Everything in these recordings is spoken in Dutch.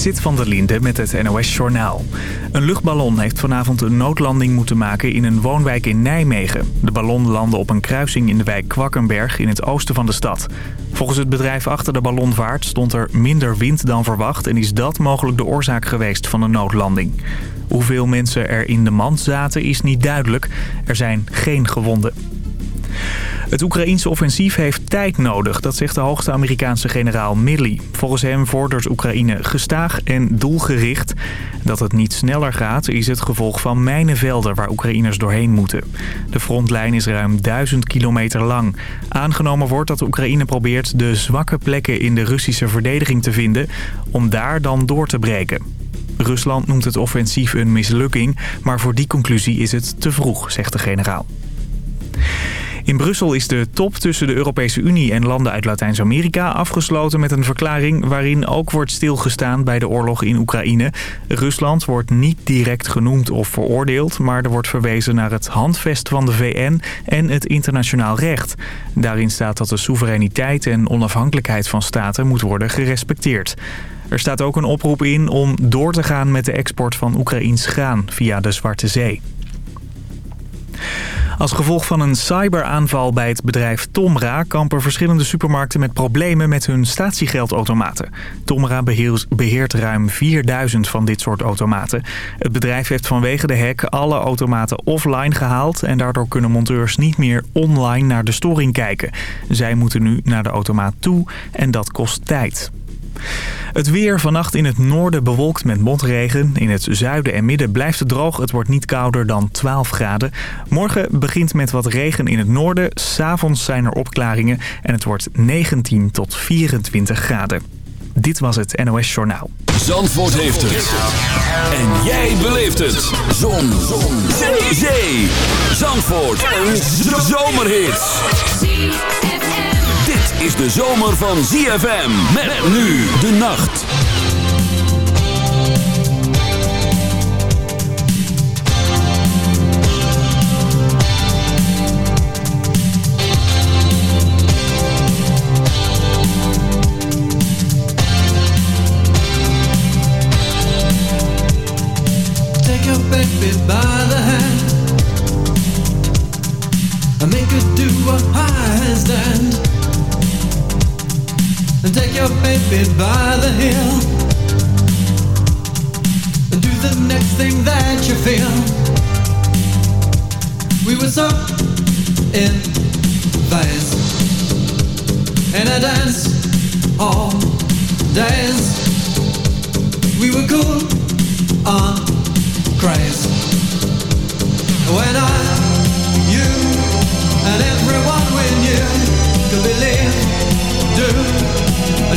Zit van der Linde met het NOS-journaal. Een luchtballon heeft vanavond een noodlanding moeten maken in een woonwijk in Nijmegen. De ballon landde op een kruising in de wijk Kwakkenberg in het oosten van de stad. Volgens het bedrijf achter de ballonvaart stond er minder wind dan verwacht... en is dat mogelijk de oorzaak geweest van de noodlanding. Hoeveel mensen er in de mand zaten is niet duidelijk. Er zijn geen gewonden. Het Oekraïense offensief heeft tijd nodig, dat zegt de hoogste Amerikaanse generaal Milley. Volgens hem vordert Oekraïne gestaag en doelgericht. Dat het niet sneller gaat is het gevolg van mijnenvelden waar Oekraïners doorheen moeten. De frontlijn is ruim duizend kilometer lang. Aangenomen wordt dat de Oekraïne probeert de zwakke plekken in de Russische verdediging te vinden... om daar dan door te breken. Rusland noemt het offensief een mislukking, maar voor die conclusie is het te vroeg, zegt de generaal. In Brussel is de top tussen de Europese Unie en landen uit Latijns-Amerika afgesloten met een verklaring waarin ook wordt stilgestaan bij de oorlog in Oekraïne. Rusland wordt niet direct genoemd of veroordeeld, maar er wordt verwezen naar het handvest van de VN en het internationaal recht. Daarin staat dat de soevereiniteit en onafhankelijkheid van staten moet worden gerespecteerd. Er staat ook een oproep in om door te gaan met de export van Oekraïns graan via de Zwarte Zee. Als gevolg van een cyberaanval bij het bedrijf Tomra... kampen verschillende supermarkten met problemen met hun statiegeldautomaten. Tomra beheert ruim 4000 van dit soort automaten. Het bedrijf heeft vanwege de hack alle automaten offline gehaald... en daardoor kunnen monteurs niet meer online naar de storing kijken. Zij moeten nu naar de automaat toe en dat kost tijd. Het weer vannacht in het noorden bewolkt met motregen. In het zuiden en midden blijft het droog. Het wordt niet kouder dan 12 graden. Morgen begint met wat regen in het noorden. S'avonds zijn er opklaringen en het wordt 19 tot 24 graden. Dit was het NOS Journaal. Zandvoort heeft het. En jij beleeft het. Zon. Zon. Zee. Zandvoort. Een zomerhit is de zomer van ZFM. Met nu de nacht. By the hand And make your baby by the heel and do the next thing that you feel. We were so in phase in a dance all days. We were cool on craze when I,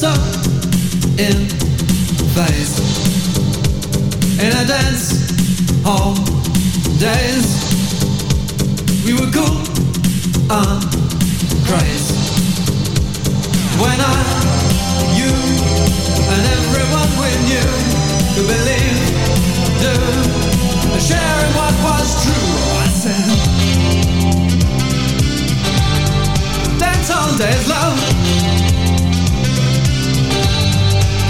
so in phase in a dance hall days we were cool and crazy. When I you and everyone we knew could believe do sharing what was true I said dance all days love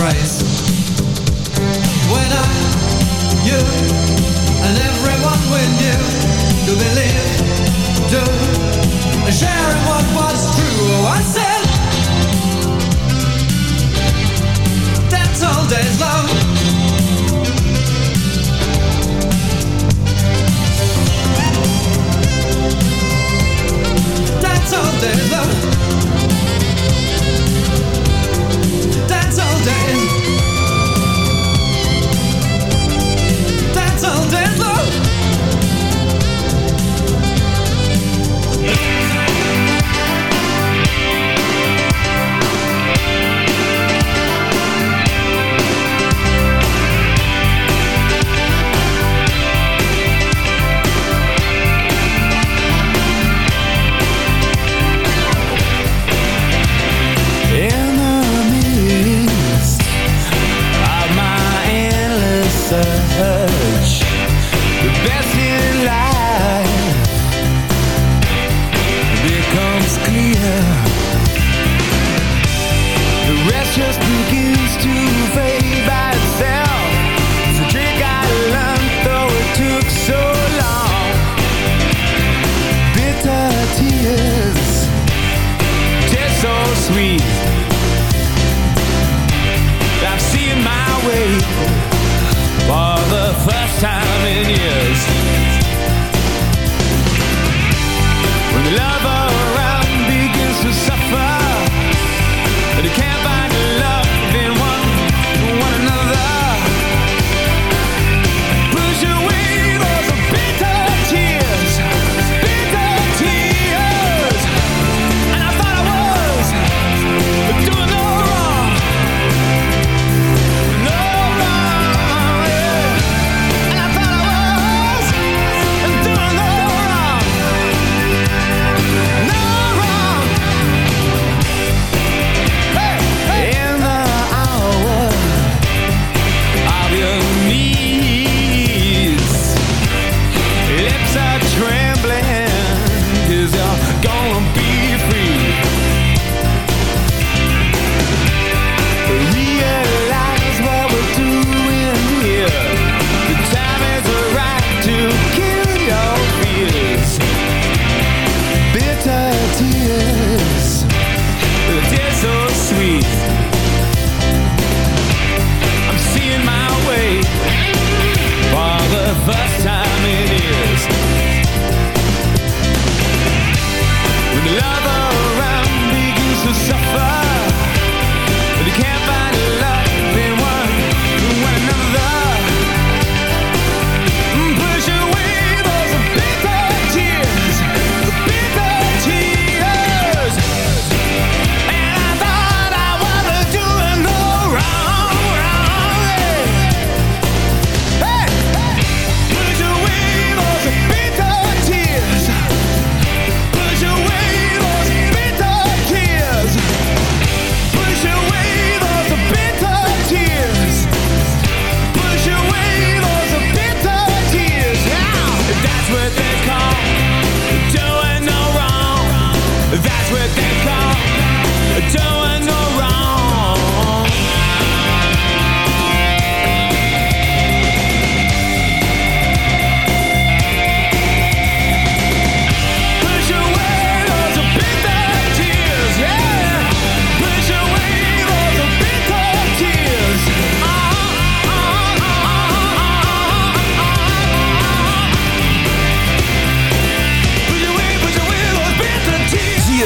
Christ. When I, you, and everyone we knew to believe, do, sharing what was true, oh, I said, that's all days love.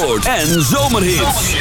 En zomerhits.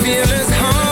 feelings come.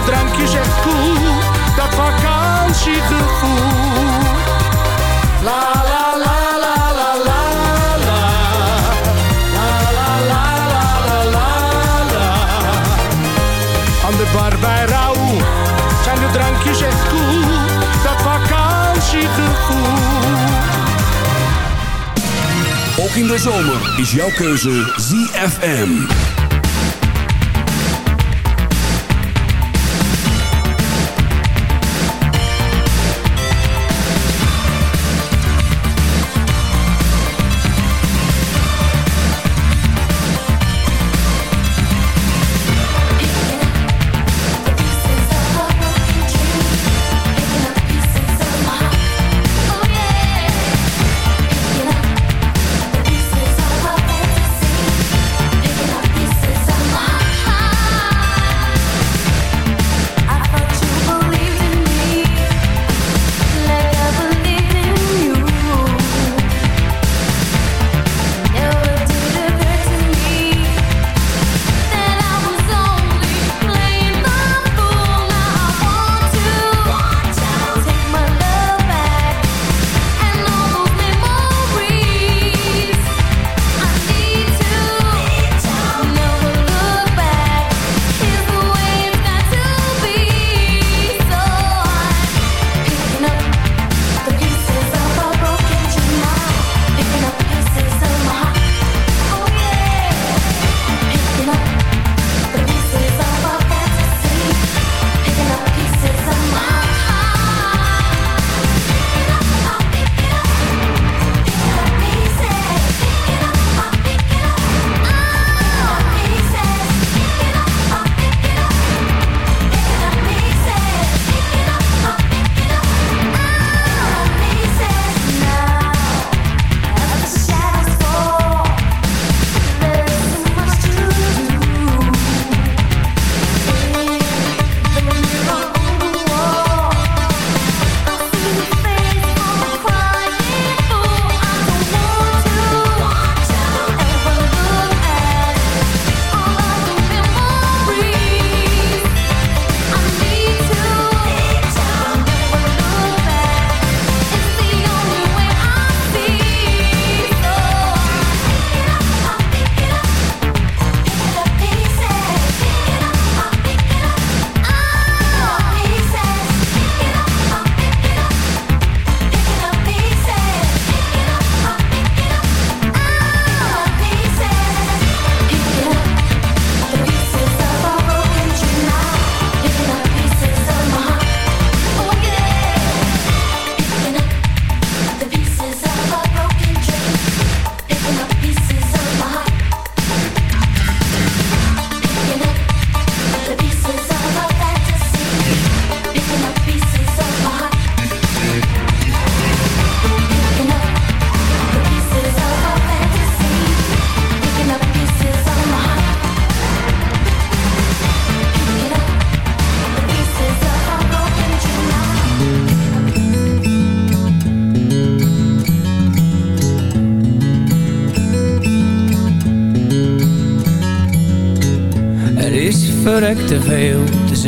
De drankjes echt cool, dat vakantiegevoel. La la la la la la la. La la la la la la la. Aan de bar bij Raoul zijn de drankjes echt cool, dat vakantiegevoel. Ook in de zomer is jouw keuze ZFM.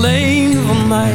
Alleen van mij.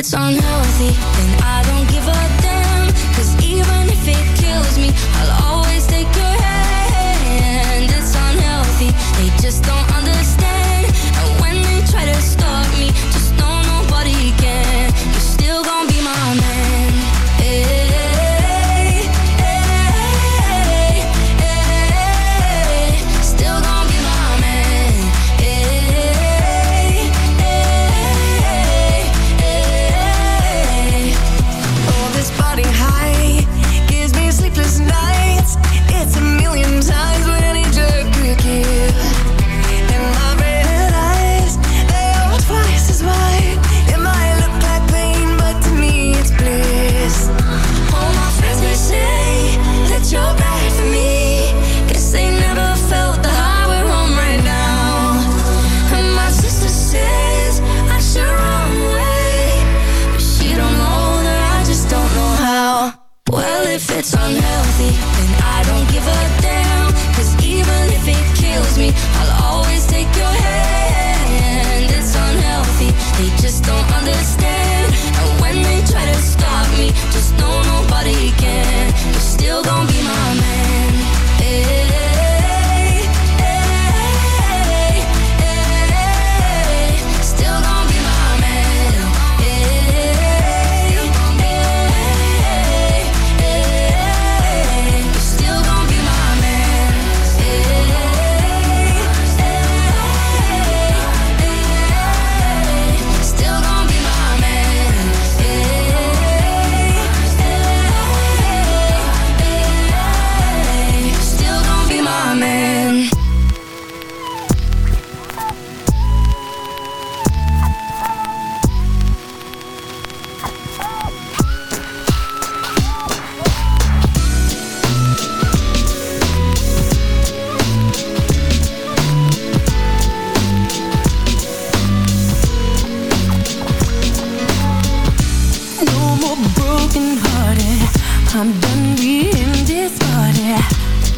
it's unhealthy no more broken hearted. I'm done being discarded.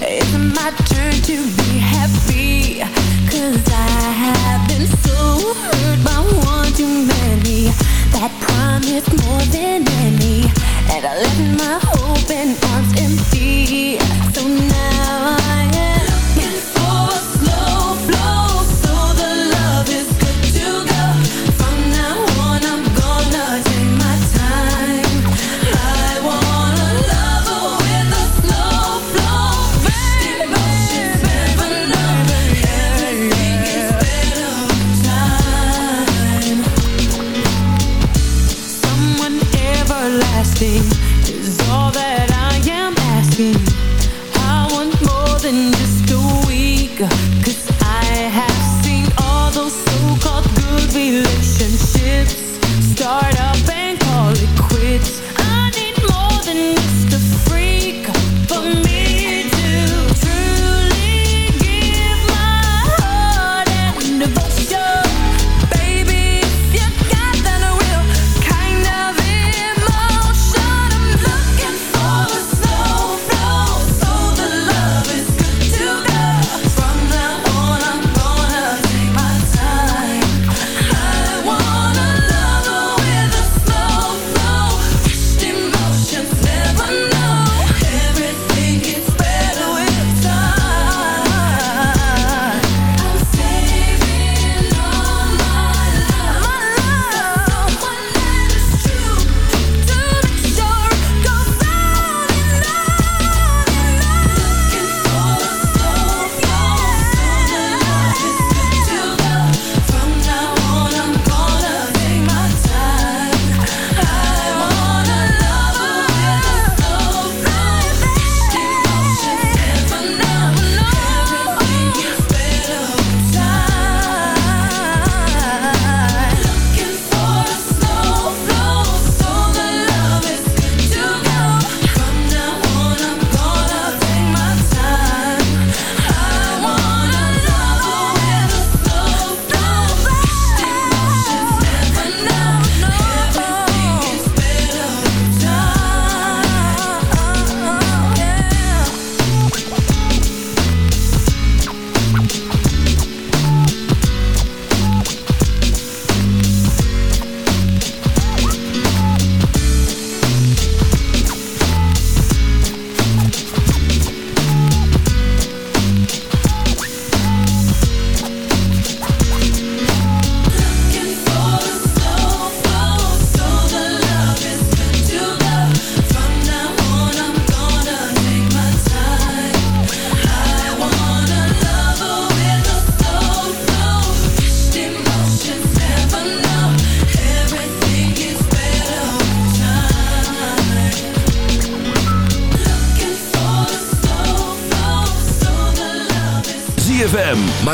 It's my turn to be happy. Cause I have been so hurt by one too many. That promised more than any. And I left my hope and arms empty. So now